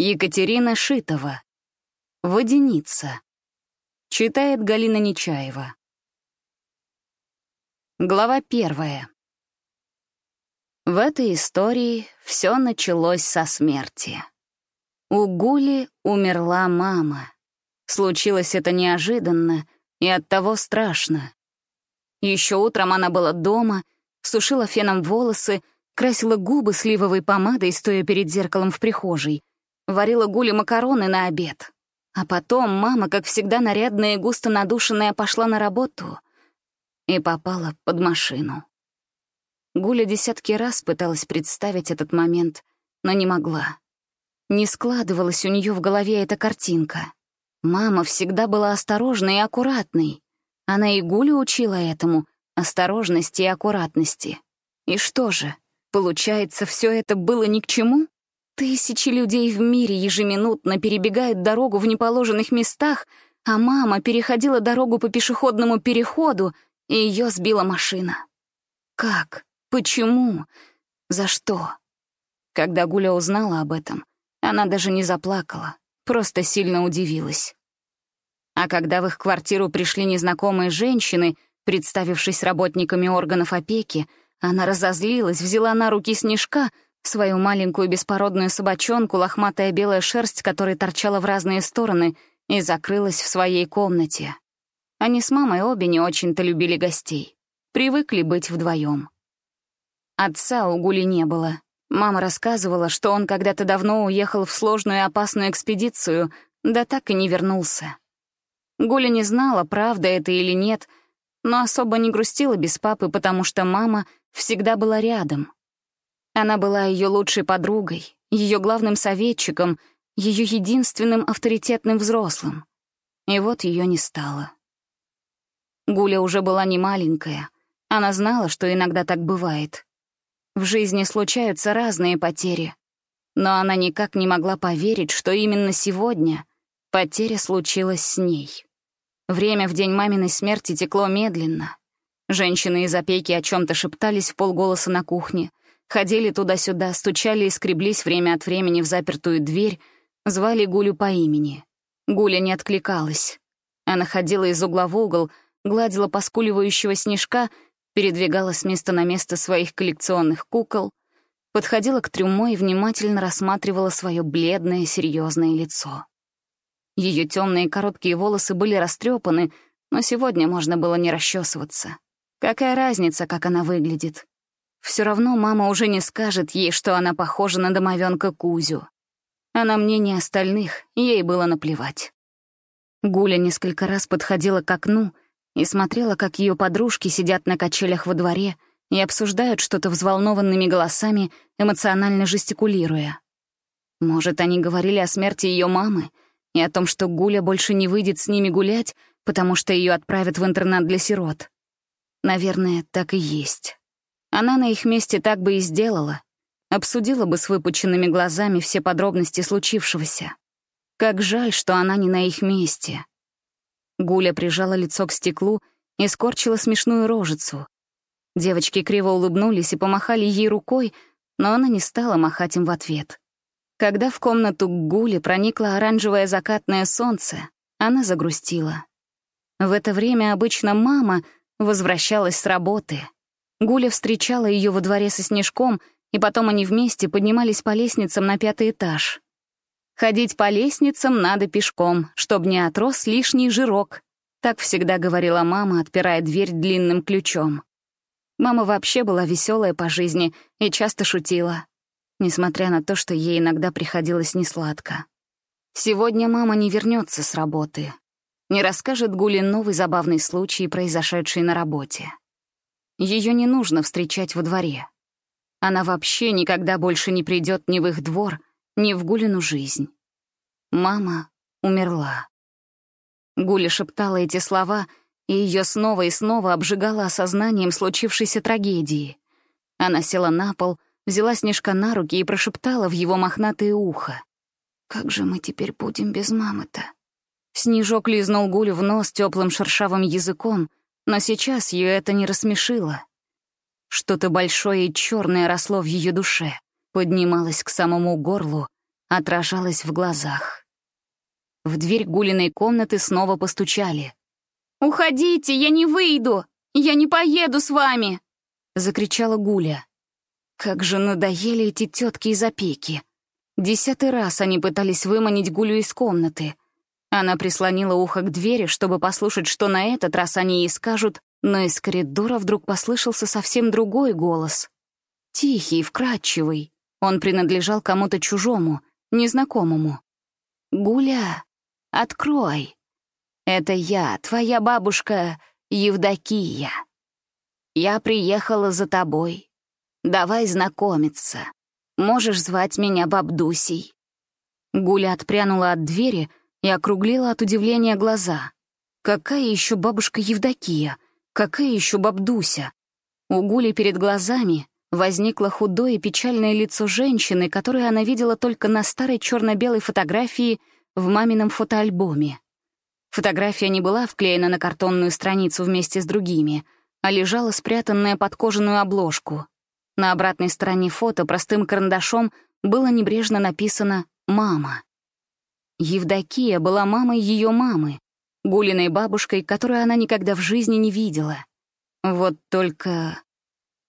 Екатерина Шитова. Водяница. Читает Галина Нечаева. Глава первая. В этой истории все началось со смерти. У Гули умерла мама. Случилось это неожиданно и оттого страшно. Еще утром она была дома, сушила феном волосы, красила губы сливовой помадой, стоя перед зеркалом в прихожей, варила Гуле макароны на обед. А потом мама, как всегда нарядная и густо надушенная, пошла на работу и попала под машину. Гуля десятки раз пыталась представить этот момент, но не могла. Не складывалась у нее в голове эта картинка. Мама всегда была осторожной и аккуратной. Она и Гулю учила этому — осторожности и аккуратности. И что же, получается, все это было ни к чему? Тысячи людей в мире ежеминутно перебегают дорогу в неположенных местах, а мама переходила дорогу по пешеходному переходу, и ее сбила машина. Как? Почему? За что? Когда Гуля узнала об этом, она даже не заплакала, просто сильно удивилась. А когда в их квартиру пришли незнакомые женщины, представившись работниками органов опеки, она разозлилась, взяла на руки снежка — свою маленькую беспородную собачонку, лохматая белая шерсть, которая торчала в разные стороны, и закрылась в своей комнате. Они с мамой обе не очень-то любили гостей. Привыкли быть вдвоем. Отца у Гули не было. Мама рассказывала, что он когда-то давно уехал в сложную и опасную экспедицию, да так и не вернулся. Гуля не знала, правда это или нет, но особо не грустила без папы, потому что мама всегда была рядом — она была ее лучшей подругой, ее главным советчиком, ее единственным авторитетным взрослым. И вот ее не стало. Гуля уже была не маленькая. Она знала, что иногда так бывает. В жизни случаются разные потери. Но она никак не могла поверить, что именно сегодня потеря случилась с ней. Время в день маминой смерти текло медленно. Женщины из опеки о чем то шептались в полголоса на кухне. Ходили туда-сюда, стучали и скреблись время от времени в запертую дверь, звали Гулю по имени. Гуля не откликалась. Она ходила из угла в угол, гладила поскуливающего снежка, передвигала с места на место своих коллекционных кукол, подходила к трюмо и внимательно рассматривала свое бледное, серьезное лицо. Ее темные короткие волосы были растрепаны, но сегодня можно было не расчесываться. Какая разница, как она выглядит? Все равно мама уже не скажет ей, что она похожа на домовенка Кузю. А на мнение остальных ей было наплевать. Гуля несколько раз подходила к окну и смотрела, как ее подружки сидят на качелях во дворе и обсуждают что-то взволнованными голосами, эмоционально жестикулируя. Может, они говорили о смерти ее мамы и о том, что Гуля больше не выйдет с ними гулять, потому что ее отправят в интернат для сирот. Наверное, так и есть. Она на их месте так бы и сделала. Обсудила бы с выпученными глазами все подробности случившегося. Как жаль, что она не на их месте. Гуля прижала лицо к стеклу и скорчила смешную рожицу. Девочки криво улыбнулись и помахали ей рукой, но она не стала махать им в ответ. Когда в комнату к Гуле проникло оранжевое закатное солнце, она загрустила. В это время обычно мама возвращалась с работы — Гуля встречала ее во дворе со снежком, и потом они вместе поднимались по лестницам на пятый этаж. «Ходить по лестницам надо пешком, чтобы не отрос лишний жирок», так всегда говорила мама, отпирая дверь длинным ключом. Мама вообще была веселая по жизни и часто шутила, несмотря на то, что ей иногда приходилось несладко. Сегодня мама не вернется с работы, не расскажет Гуле новый забавный случай, произошедший на работе. Ее не нужно встречать во дворе. Она вообще никогда больше не придет ни в их двор, ни в Гулину жизнь. Мама умерла. Гуля шептала эти слова, и ее снова и снова обжигала осознанием случившейся трагедии. Она села на пол, взяла Снежка на руки и прошептала в его мохнатое ухо. «Как же мы теперь будем без мамы-то?» Снежок лизнул Гулю в нос теплым шершавым языком, но сейчас ее это не рассмешило. Что-то большое и черное росло в ее душе, поднималось к самому горлу отражалось в глазах. В дверь Гулиной комнаты снова постучали. «Уходите, я не выйду! Я не поеду с вами!» — закричала Гуля. Как же надоели эти тетки из опеки. Десятый раз они пытались выманить Гулю из комнаты. Она прислонила ухо к двери, чтобы послушать, что на этот раз они ей скажут, но из коридора вдруг послышался совсем другой голос. Тихий, вкрадчивый. Он принадлежал кому-то чужому, незнакомому. «Гуля, открой. Это я, твоя бабушка Евдокия. Я приехала за тобой. Давай знакомиться. Можешь звать меня Бабдусей». Гуля отпрянула от двери и округлила от удивления глаза. «Какая еще бабушка Евдокия? Какая еще Бабдуся?» У Гули перед глазами возникло худое и печальное лицо женщины, которую она видела только на старой черно-белой фотографии в мамином фотоальбоме. Фотография не была вклеена на картонную страницу вместе с другими, а лежала спрятанная под кожаную обложку. На обратной стороне фото простым карандашом было небрежно написано «Мама». Евдокия была мамой ее мамы, Гулиной бабушкой, которую она никогда в жизни не видела. Вот только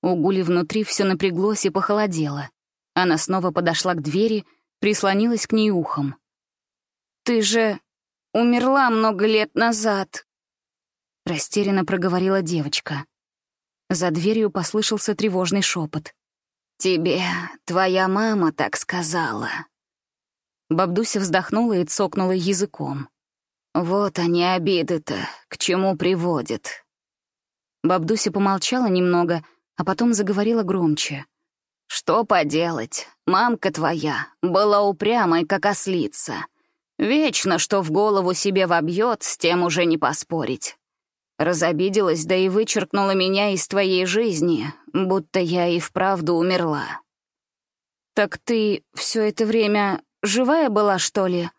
у Гули внутри все напряглось и похолодело. Она снова подошла к двери, прислонилась к ней ухом. «Ты же умерла много лет назад», — растерянно проговорила девочка. За дверью послышался тревожный шепот. «Тебе твоя мама так сказала». Бабдуся вздохнула и цокнула языком. «Вот они обиды-то, к чему приводят». Бабдуся помолчала немного — а потом заговорила громче. «Что поделать, мамка твоя была упрямой, как ослица. Вечно, что в голову себе вобьет, с тем уже не поспорить. Разобиделась, да и вычеркнула меня из твоей жизни, будто я и вправду умерла». «Так ты все это время живая была, что ли?»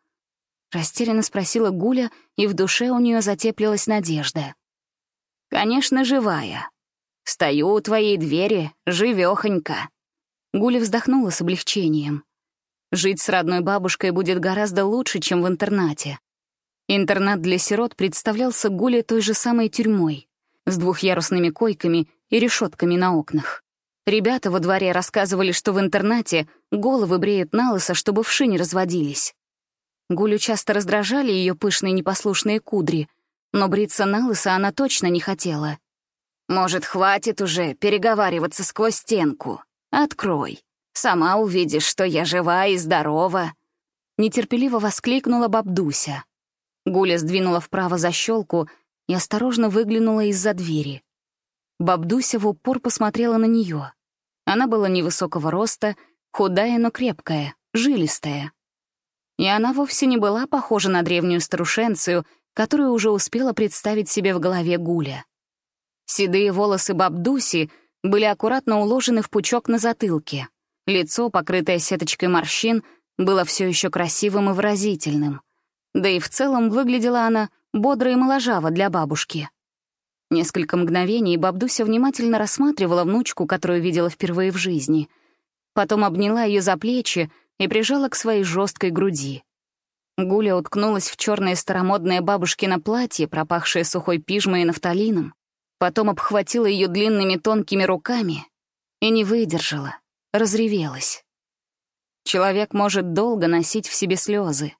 Растерянно спросила Гуля, и в душе у нее затеплилась надежда. «Конечно, живая. Стою у твоей двери, живёхонько». Гуля вздохнула с облегчением. Жить с родной бабушкой будет гораздо лучше, чем в интернате. Интернат для сирот представлялся Гуле той же самой тюрьмой, с двухъярусными койками и решетками на окнах. Ребята во дворе рассказывали, что в интернате головы бреют на лысо, чтобы вши не разводились. Гулю часто раздражали ее пышные непослушные кудри, но бриться на лысо она точно не хотела — может, хватит уже переговариваться сквозь стенку? Открой. Сама увидишь, что я жива и здорова». Нетерпеливо воскликнула бабдуся. Гуля сдвинула вправо защелку и осторожно выглянула из-за двери. Бабдуся в упор посмотрела на нее. Она была невысокого роста, худая, но крепкая, жилистая. И она вовсе не была похожа на древнюю старушенцию, которую уже успела представить себе в голове Гуля. Седые волосы Бабдуси были аккуратно уложены в пучок на затылке. Лицо, покрытое сеточкой морщин, было все еще красивым и выразительным. Да и в целом выглядела она бодро и моложаво для бабушки. Несколько мгновений Бабдуся внимательно рассматривала внучку, которую видела впервые в жизни. Потом обняла ее за плечи и прижала к своей жесткой груди. Гуля уткнулась в черное старомодное бабушкино платье, пропахшее сухой пижмой и нафталином потом обхватила ее длинными тонкими руками и не выдержала, разревелась. Человек может долго носить в себе слезы,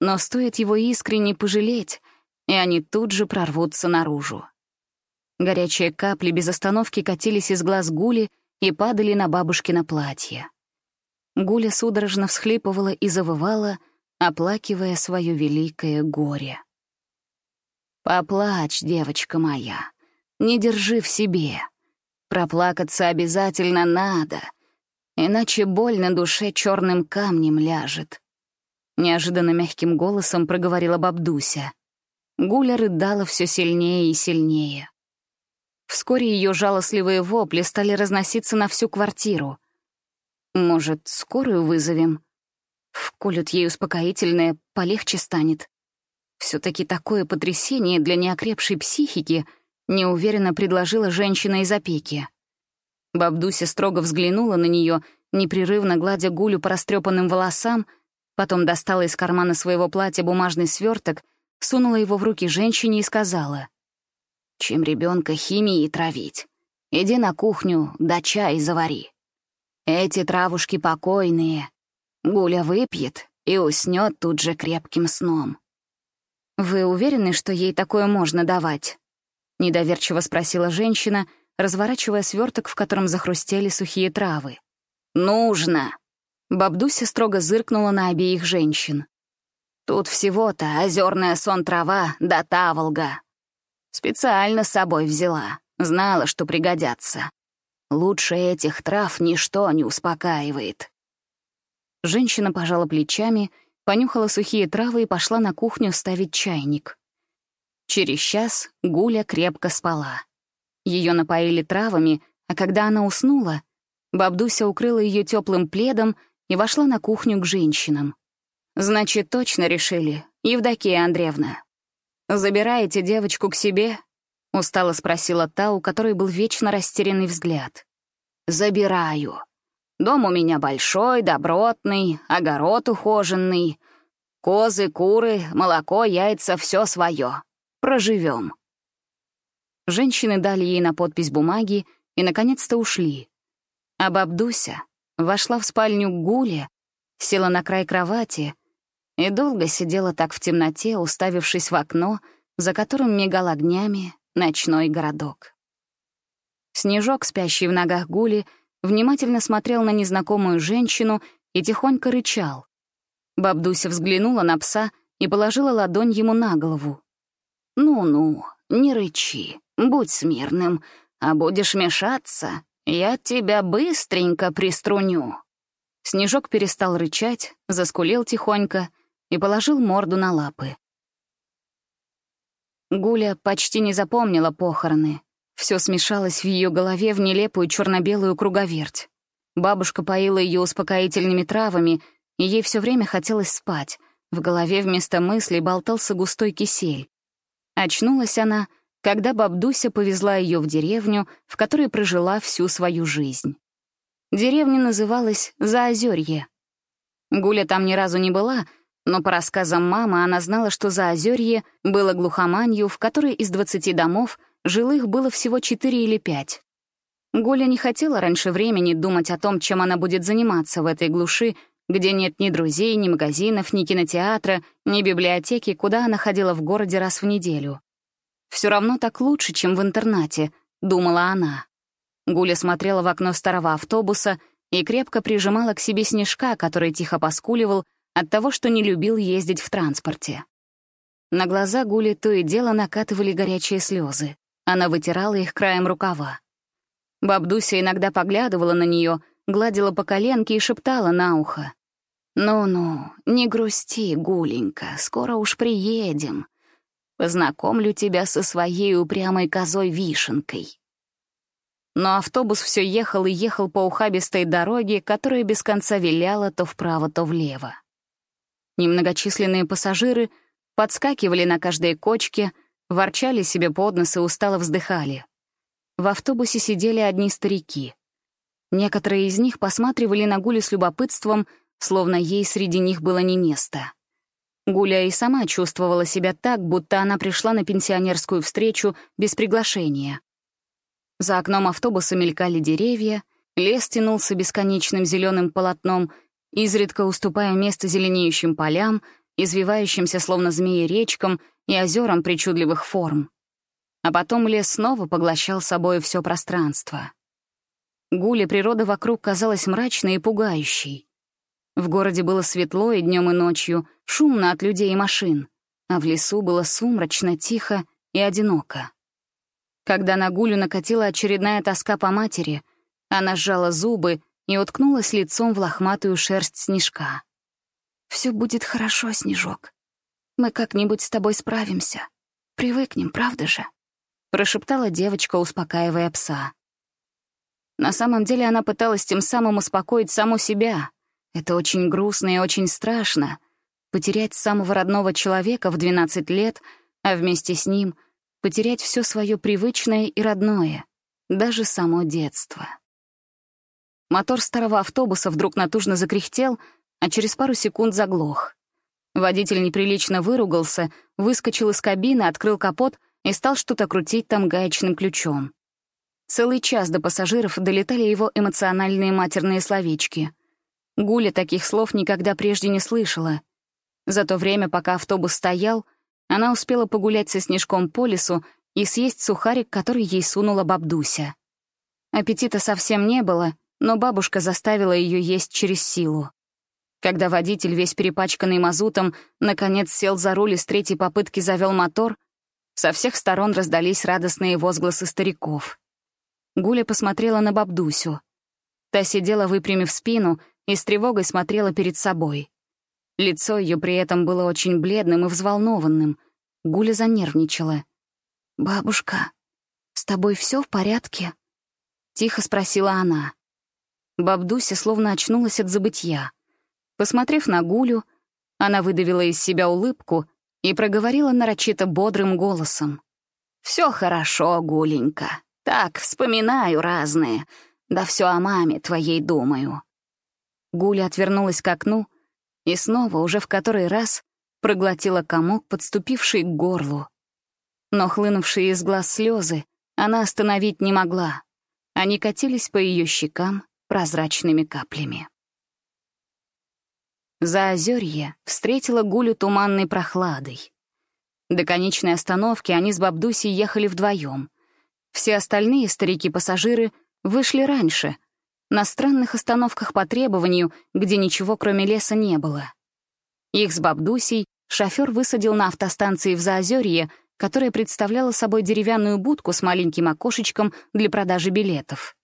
но стоит его искренне пожалеть, и они тут же прорвутся наружу. Горячие капли без остановки катились из глаз Гули и падали на бабушкино платье. Гуля судорожно всхлипывала и завывала, оплакивая свое великое горе. «Поплачь, девочка моя, не держи в себе. Проплакаться обязательно надо, иначе боль на душе черным камнем ляжет. Неожиданно мягким голосом проговорила бабдуся. Гуля рыдала все сильнее и сильнее. Вскоре ее жалостливые вопли стали разноситься на всю квартиру. «Может, скорую вызовем?» Вколют ей успокоительное, полегче станет. все таки такое потрясение для неокрепшей психики — неуверенно предложила женщина из опеки. Бабдуся строго взглянула на нее, непрерывно гладя Гулю по растрепанным волосам, Потом достала из кармана своего платья бумажный сверток, сунула его в руки женщине и сказала, «Чем ребенка химией травить? Иди на кухню, да чай завари. Эти травушки покойные. Гуля выпьет и уснет тут же крепким сном». «Вы уверены, что ей такое можно давать?» — недоверчиво спросила женщина, разворачивая сверток, в котором захрустели сухие травы. «Нужно!» Бабдуся строго зыркнула на обеих женщин. «Тут всего-то озерная сон-трава да таволга. Специально с собой взяла, знала, что пригодятся. Лучше этих трав ничто не успокаивает». Женщина пожала плечами, понюхала сухие травы и пошла на кухню ставить чайник. Через час Гуля крепко спала. Ее напоили травами, а когда она уснула, Бабдуся укрыла ее теплым пледом и вошла на кухню к женщинам. «Значит, точно решили, Евдокия Андреевна. Забираете девочку к себе?» — устало спросила та, у которой был вечно растерянный взгляд. «Забираю. Дом у меня большой, добротный, огород ухоженный. Козы, куры, молоко, яйца — все свое. Проживем». Женщины дали ей на подпись бумаги и, наконец-то, ушли. А бабдуся вошла в спальню к Гуле, села на край кровати и долго сидела так в темноте, уставившись в окно, за которым мигал огнями ночной городок. Снежок, спящий в ногах Гули, внимательно смотрел на незнакомую женщину и тихонько рычал. Бабдуся взглянула на пса и положила ладонь ему на голову. «Ну-ну, не рычи, будь смирным, а будешь мешаться, «Я тебя быстренько приструню». Снежок перестал рычать, заскулил тихонько и положил морду на лапы. Гуля почти не запомнила похороны. Все смешалось в ее голове в нелепую черно-белую круговерть. Бабушка поила ее успокоительными травами, и ей все время хотелось спать. В голове вместо мыслей болтался густой кисель. Очнулась она — когда бабдуся повезла ее в деревню, в которой прожила всю свою жизнь. Деревня называлась Заозерье. Гуля там ни разу не была, но по рассказам мамы она знала, что Заозерье было глухоманью, в которой из 20 домов жилых было всего 4 или 5. Гуля не хотела раньше времени думать о том, чем она будет заниматься в этой глуши, где нет ни друзей, ни магазинов, ни кинотеатра, ни библиотеки, куда она ходила в городе раз в неделю. Все равно так лучше, чем в интернате», — думала она. Гуля смотрела в окно старого автобуса и крепко прижимала к себе снежка, который тихо поскуливал от того, что не любил ездить в транспорте. На глаза Гули то и дело накатывали горячие слезы. Она вытирала их краем рукава. Бабдуся иногда поглядывала на нее, гладила по коленке и шептала на ухо. «Ну-ну, не грусти, Гуленька, скоро уж приедем. Познакомлю тебя со своей упрямой козой-вишенкой». Но автобус все ехал и ехал по ухабистой дороге, которая без конца виляла то вправо, то влево. Немногочисленные пассажиры подскакивали на каждой кочке, ворчали себе под нос и устало вздыхали. В автобусе сидели одни старики. Некоторые из них посматривали на Гулю с любопытством, словно ей среди них было не место. Гуля и сама чувствовала себя так, будто она пришла на пенсионерскую встречу без приглашения. За окном автобуса мелькали деревья, лес тянулся бесконечным зеленым полотном, изредка уступая место зеленеющим полям, извивающимся словно змеи речкам и озерам причудливых форм. А потом лес снова поглощал собой все пространство. Гуле природа вокруг казалась мрачной и пугающей. В городе было светло и днем, и ночью, шумно от людей и машин, а в лесу было сумрачно, тихо и одиноко. Когда на Гулю накатила очередная тоска по матери, она сжала зубы и уткнулась лицом в лохматую шерсть снежка. «Все будет хорошо, Снежок. Мы как-нибудь с тобой справимся. Привыкнем, правда же?» — прошептала девочка, успокаивая пса. На самом деле она пыталась тем самым успокоить саму себя — это очень грустно и очень страшно — потерять самого родного человека в 12 лет, а вместе с ним потерять все свое привычное и родное, даже само детство. Мотор старого автобуса вдруг натужно закряхтел, а через пару секунд заглох. Водитель неприлично выругался, выскочил из кабины, открыл капот и стал что-то крутить там гаечным ключом. Целый час до пассажиров долетали его эмоциональные матерные словечки. Гуля таких слов никогда прежде не слышала. За то время, пока автобус стоял, она успела погулять со Снежком по лесу и съесть сухарик, который ей сунула бабдуся. Аппетита совсем не было, но бабушка заставила ее есть через силу. Когда водитель, весь перепачканный мазутом, наконец сел за руль и с третьей попытки завел мотор, со всех сторон раздались радостные возгласы стариков. Гуля посмотрела на бабдусю. Та сидела, выпрямив спину, и с тревогой смотрела перед собой. Лицо ее при этом было очень бледным и взволнованным. Гуля занервничала. «Бабушка, с тобой все в порядке?» — тихо спросила она. Бабдуся словно очнулась от забытья. Посмотрев на Гулю, она выдавила из себя улыбку и проговорила нарочито бодрым голосом. «Все хорошо, Гуленька. Так, вспоминаю разные. Да все о маме твоей думаю». Гуля отвернулась к окну и снова, уже в который раз, проглотила комок, подступивший к горлу. Но хлынувшие из глаз слезы она остановить не могла. Они катились по ее щекам прозрачными каплями. Заозерье встретило Гулю туманной прохладой. До конечной остановки они с Бабдусей ехали вдвоем. Все остальные старики-пассажиры вышли раньше, на странных остановках по требованию, где ничего кроме леса не было. Их с Бабдусей шофер высадил на автостанции в Заозерье, которая представляла собой деревянную будку с маленьким окошечком для продажи билетов.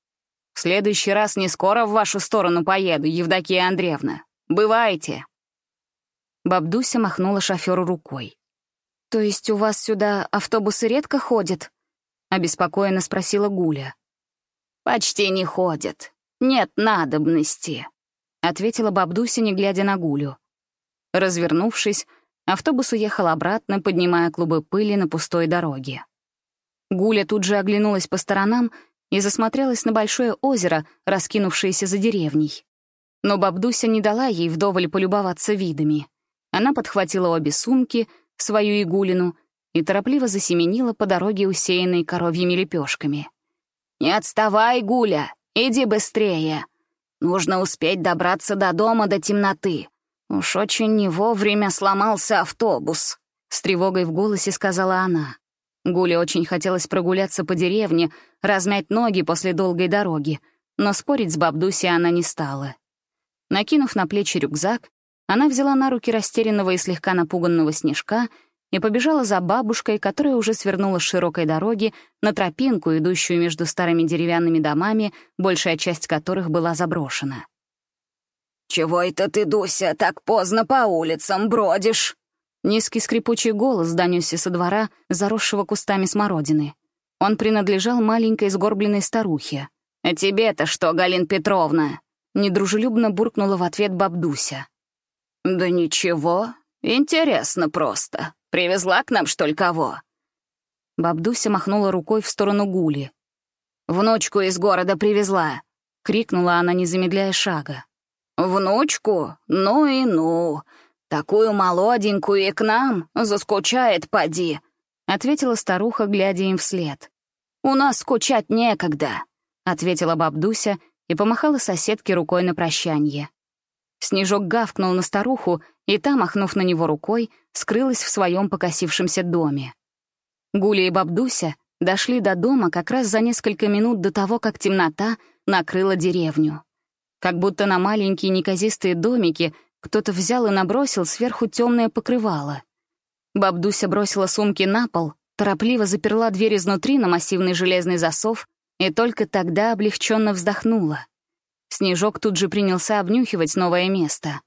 «В следующий раз не скоро в вашу сторону поеду, Евдокия Андреевна. Бывайте!» Бабдуся махнула шоферу рукой. «То есть у вас сюда автобусы редко ходят?» — обеспокоенно спросила Гуля. «Почти не ходят. Нет надобности», — ответила Бабдуся, не глядя на Гулю. Развернувшись, автобус уехал обратно, поднимая клубы пыли на пустой дороге. Гуля тут же оглянулась по сторонам и засмотрелась на большое озеро, раскинувшееся за деревней. Но бабдуся не дала ей вдоволь полюбоваться видами. Она подхватила обе сумки, свою игулину, и торопливо засеменила по дороге, усеянной коровьими лепешками. «Не отставай, Гуля, иди быстрее. Нужно успеть добраться до дома до темноты. Уж очень не вовремя сломался автобус», — с тревогой в голосе сказала она. Гуле очень хотелось прогуляться по деревне, размять ноги после долгой дороги, но спорить с бабдусей она не стала. Накинув на плечи рюкзак, она взяла на руки растерянного и слегка напуганного снежка и побежала за бабушкой, которая уже свернула с широкой дороги на тропинку, идущую между старыми деревянными домами, большая часть которых была заброшена. «Чего это ты, Дуся, так поздно по улицам бродишь?» Низкий скрипучий голос донесся со двора, заросшего кустами смородины. Он принадлежал маленькой сгорбленной старухе. «А тебе-то что, Галин Петровна?» Недружелюбно буркнула в ответ бабдуся. «Да ничего, интересно просто. Привезла к нам, что ли, кого?» Бабдуся махнула рукой в сторону Гули. «Внучку из города привезла!» — крикнула она, не замедляя шага. «Внучку? Ну и ну! Такую молоденькую и к нам заскучает, поди!» — ответила старуха, глядя им вслед. «У нас скучать некогда», — ответила бабдуся и помахала соседке рукой на прощанье. Снежок гавкнул на старуху, и та, махнув на него рукой, скрылась в своем покосившемся доме. Гуля и бабдуся дошли до дома как раз за несколько минут до того, как темнота накрыла деревню. Как будто на маленькие неказистые домики кто-то взял и набросил сверху темное покрывало. Бабдуся бросила сумки на пол, торопливо заперла дверь изнутри на массивный железный засов и только тогда облегченно вздохнула. Снежок тут же принялся обнюхивать новое место.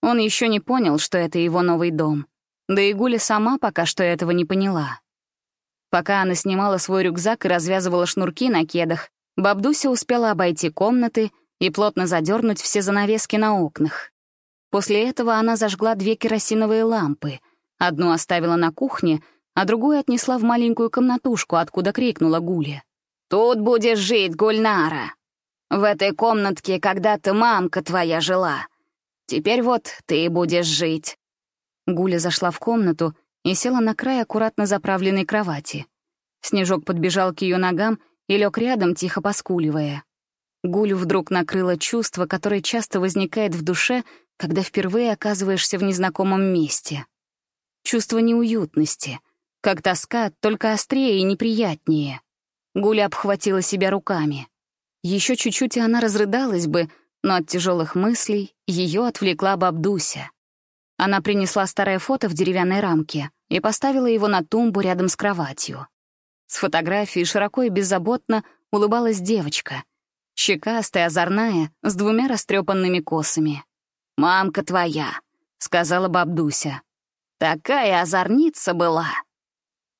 Он еще не понял, что это его новый дом. Да и Гуля сама пока что этого не поняла. Пока она снимала свой рюкзак и развязывала шнурки на кедах, Бабдуся успела обойти комнаты и плотно задернуть все занавески на окнах. После этого она зажгла две керосиновые лампы. Одну оставила на кухне, а другую отнесла в маленькую комнатушку, откуда крикнула Гуля. «Тут будешь жить, Гульнара. В этой комнатке когда-то мамка твоя жила. Теперь вот ты будешь жить». Гуля зашла в комнату и села на край аккуратно заправленной кровати. Снежок подбежал к ее ногам и лег рядом, тихо поскуливая. Гулю вдруг накрыло чувство, которое часто возникает в душе, когда впервые оказываешься в незнакомом месте. Чувство неуютности, как тоска, только острее и неприятнее. Гуля обхватила себя руками. Еще чуть-чуть, и она разрыдалась бы, но от тяжелых мыслей ее отвлекла бабдуся. Она принесла старое фото в деревянной рамке и поставила его на тумбу рядом с кроватью. С фотографией широко и беззаботно улыбалась девочка. Щекастая, озорная, с двумя растрепанными косами. «Мамка твоя», — сказала бабдуся. «Такая озорница была.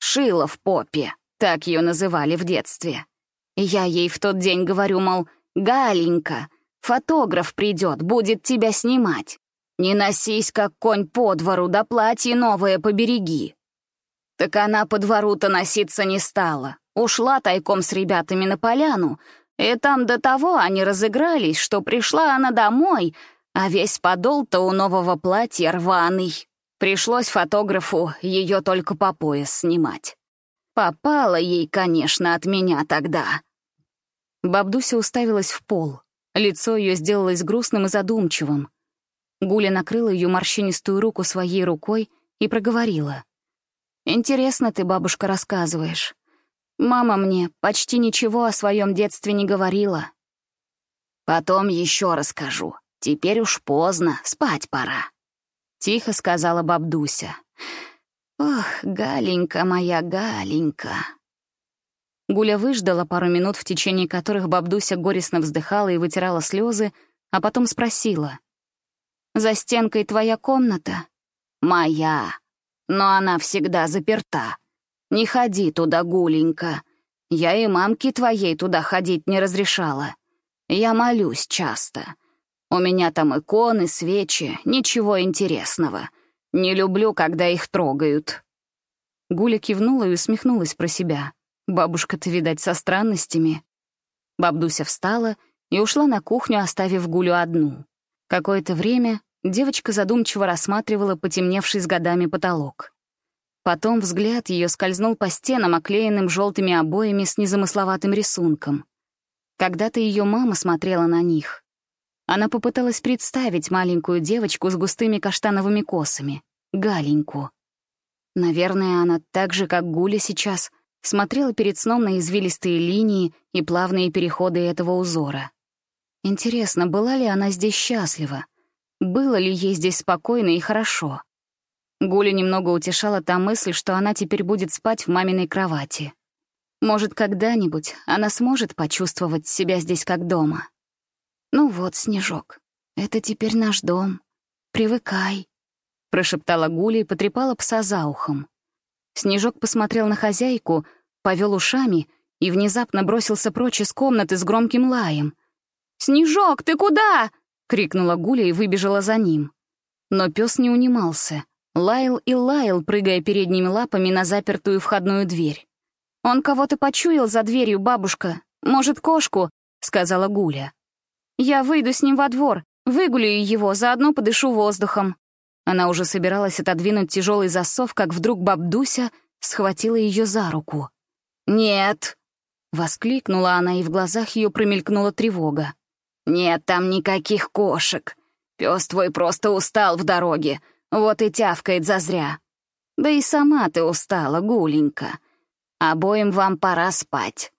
Шила в попе, так ее называли в детстве. Я ей в тот день говорю, мол, «Галенька, фотограф придет, будет тебя снимать. Не носись, как конь по двору, да платье новое побереги». Так она по двору-то носиться не стала. Ушла тайком с ребятами на поляну, и там до того они разыгрались, что пришла она домой, а весь подол-то у нового платья рваный. Пришлось фотографу ее только по пояс снимать. Попала ей, конечно, от меня тогда. Бабдуся уставилась в пол. Лицо ее сделалось грустным и задумчивым. Гуля накрыла ее морщинистую руку своей рукой и проговорила. «Интересно ты, бабушка, рассказываешь. Мама мне почти ничего о своем детстве не говорила». «Потом еще расскажу. Теперь уж поздно, спать пора», — тихо сказала бабдуся. «Ох, Галенька моя, Галенька!» Гуля выждала пару минут, в течение которых бабдуся горестно вздыхала и вытирала слезы, а потом спросила. «За стенкой твоя комната?» «Моя, но она всегда заперта. Не ходи туда, Гуленька. Я и мамке твоей туда ходить не разрешала. Я молюсь часто. У меня там иконы, свечи, ничего интересного. Не люблю, когда их трогают». Гуля кивнула и усмехнулась про себя. Бабушка-то, видать, со странностями. Бабдуся встала и ушла на кухню, оставив Гулю одну. Какое-то время девочка задумчиво рассматривала потемневший с годами потолок. Потом взгляд ее скользнул по стенам, оклеенным желтыми обоями с незамысловатым рисунком. Когда-то ее мама смотрела на них. Она попыталась представить маленькую девочку с густыми каштановыми косами, Галеньку. Наверное, она так же, как Гуля сейчас, смотрела перед сном на извилистые линии и плавные переходы этого узора. Интересно, была ли она здесь счастлива? Было ли ей здесь спокойно и хорошо? Гуля немного утешала та мысль, что она теперь будет спать в маминой кровати. Может, когда-нибудь она сможет почувствовать себя здесь как дома. «Ну вот, Снежок, это теперь наш дом. Привыкай», — прошептала Гуля и потрепала пса за ухом. Снежок посмотрел на хозяйку, повел ушами и внезапно бросился прочь из комнаты с громким лаем. «Снежок, ты куда?» — крикнула Гуля и выбежала за ним. Но пес не унимался. Лаял и лаял, прыгая передними лапами на запертую входную дверь. «Он кого-то почуял за дверью, бабушка. Может, кошку?» — сказала Гуля. Я выйду с ним во двор, выгуляю его, заодно подышу воздухом». Она уже собиралась отодвинуть тяжелый засов, как вдруг бабдуся схватила ее за руку. «Нет!» — воскликнула она, и в глазах ее промелькнула тревога. «Нет там никаких кошек. Пес твой просто устал в дороге, вот и тявкает зазря. Да и сама ты устала, Гуленька. Обоим вам пора спать».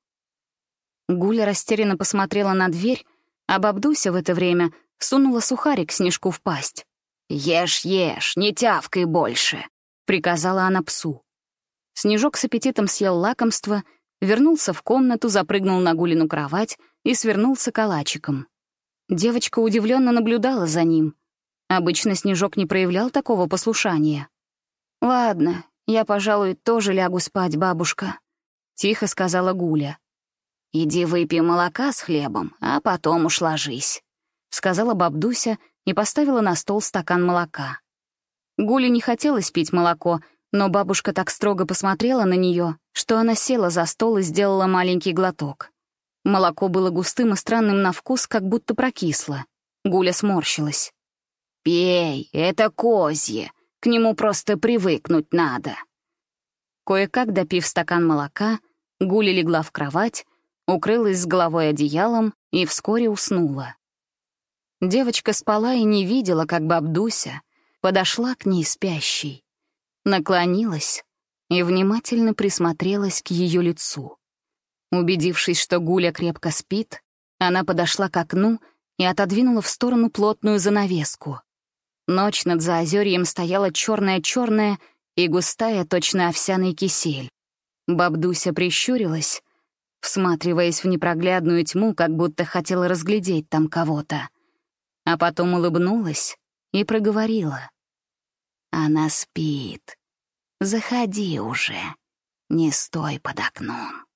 Гуля растерянно посмотрела на дверь, а бабдуся в это время сунула сухарик Снежку в пасть. «Ешь, ешь, не тявкай больше», — приказала она псу. Снежок с аппетитом съел лакомство, вернулся в комнату, запрыгнул на Гулину кровать и свернулся калачиком. Девочка удивленно наблюдала за ним. Обычно Снежок не проявлял такого послушания. «Ладно, я, пожалуй, тоже лягу спать, бабушка», — тихо сказала Гуля. «Иди выпей молока с хлебом, а потом уж ложись», — сказала бабдуся и поставила на стол стакан молока. Гуле не хотелось пить молоко, но бабушка так строго посмотрела на нее, что она села за стол и сделала маленький глоток. Молоко было густым и странным на вкус, как будто прокисло. Гуля сморщилась. Пей, это козье, к нему просто привыкнуть надо». Кое-как допив стакан молока, Гуля легла в кровать, укрылась с головой одеялом и вскоре уснула. Девочка спала и не видела, как бабдуся подошла к ней спящей, наклонилась и внимательно присмотрелась к ее лицу. Убедившись, что Гуля крепко спит, она подошла к окну и отодвинула в сторону плотную занавеску. Ночь над заозерьем стояла черная-черная и густая, точно овсяный кисель. Бабдуся прищурилась, всматриваясь в непроглядную тьму, как будто хотела разглядеть там кого-то. А потом улыбнулась и проговорила. «Она спит. Заходи уже, не стой под окном».